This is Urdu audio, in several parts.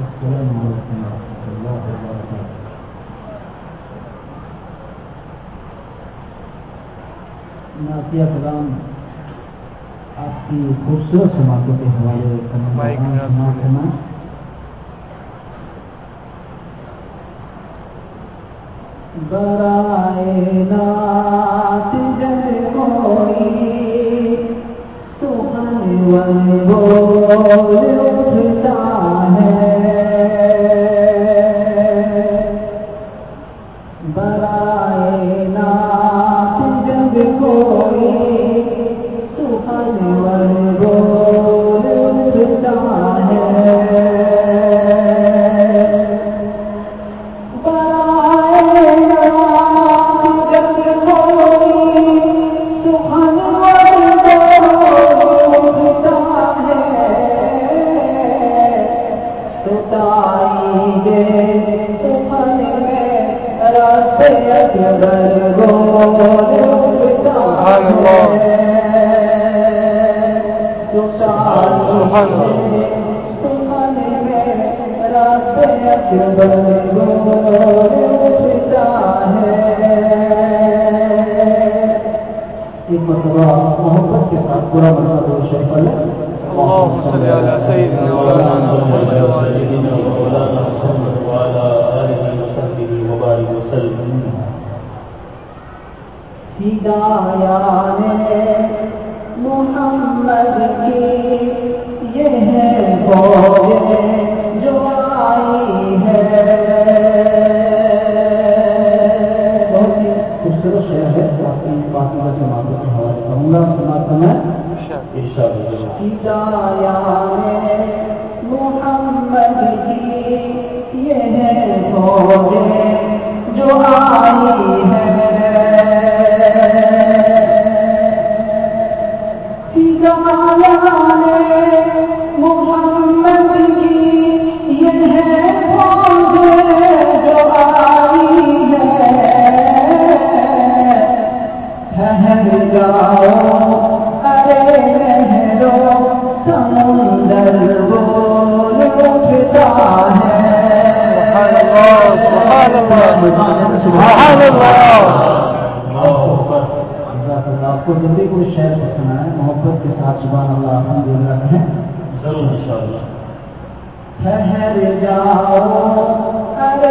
السلام عليكم ورحمة الله وبركاته. نعطیہ کلام آپ کی خوبصورت سماعتوں کے حوالے کرنا برائے نات جب کوئی ون بول ایک مرتبہ محبت کے ساتھ پورا مرتبہ شریف اللہ۔ ہدایان محمد کی یہ ہے فوج جو آئی ہے۔ بہت ہی خوبصورت شعر ہے۔ باقی باقی کا سے حوالے کروں گا سماعت میں سبحان اللہ آپ کو جب بھی کوئی شعر پسند آئے محبت کے ساتھ سبحان اللہ الحمد للہ کہیں ضرور انشاءاللہ ٹھہر جاؤ ارے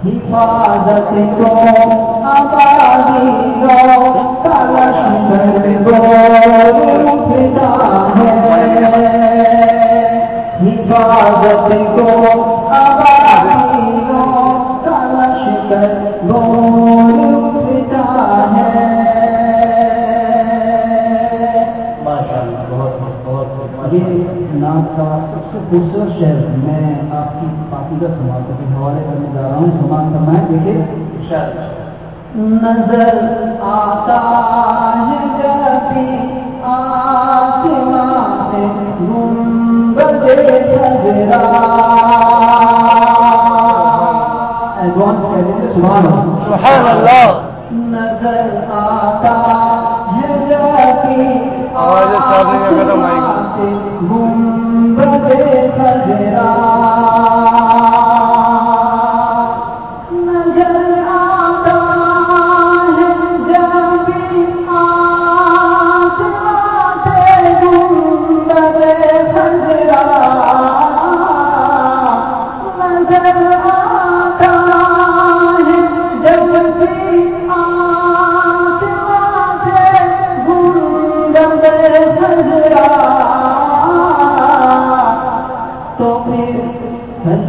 حفاظت کو آبادی دو کلش کر بول اٹھتا ہے حفاظت کو یہ نعت کا سب سے خوبصورت شعر میں آپ کی پاکیزہ سماعتوں کے حوالے کرنے جا رہا ہوں سماعت فرمائیں دیکھیے ارشاد نظر آتا سبحان اللہ۔ سبحان اللہ۔ نظر آتا میں مائک آسمان سے گنبد خضرا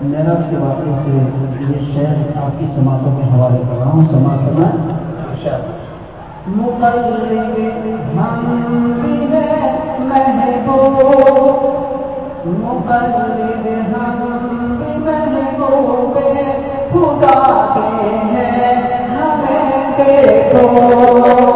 میں آپ اس کے واقعے سے یہ شہر آپ کی سماعتوں کے حوالے کر رہا ہوں سماعت میں۔ خدا کے ہیں دیکھو۔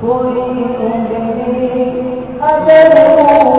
کوئی اگر ہو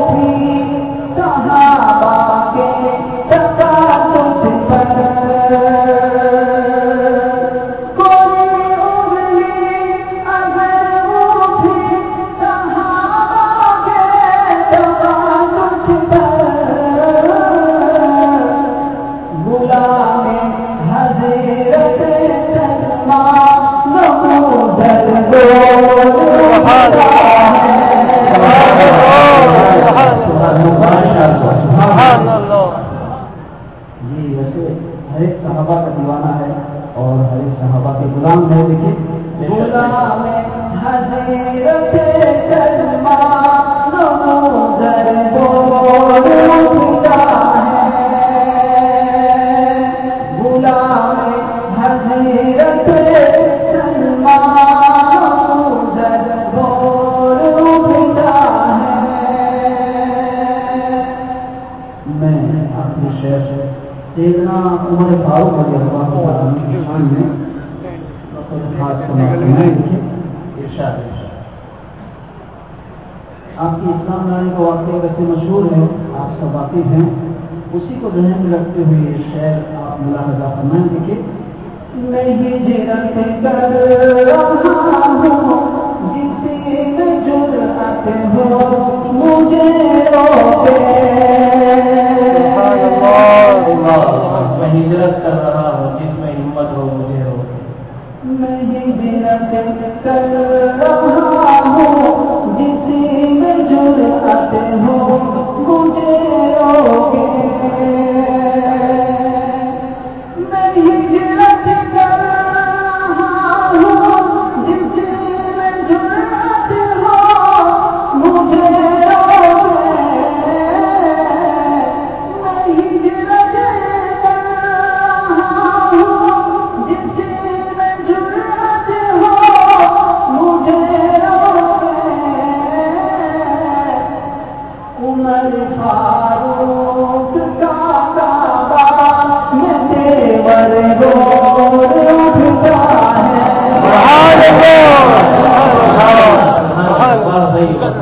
آپ کی اسلام لانے کا واقعہ ویسے مشہور ہے آپ سب واقف ہیں۔ اسی کو ذہن میں رکھتے ہوئے یہ شعر آپ ملاحظہ فرمائیں گے کہ نہیں جرت کر رہا ہوں جس میں جرت ہو مجھے روکے میں ہجرت کر رہا ہوں جس میں ہمت ہو مجھے روکے میں ہجرت کر عمر فاروق کا دادا میں دیور گور اٹھتا ہے۔ سبحان اللہ۔ سبحان اللہ۔ سبحان اللہ۔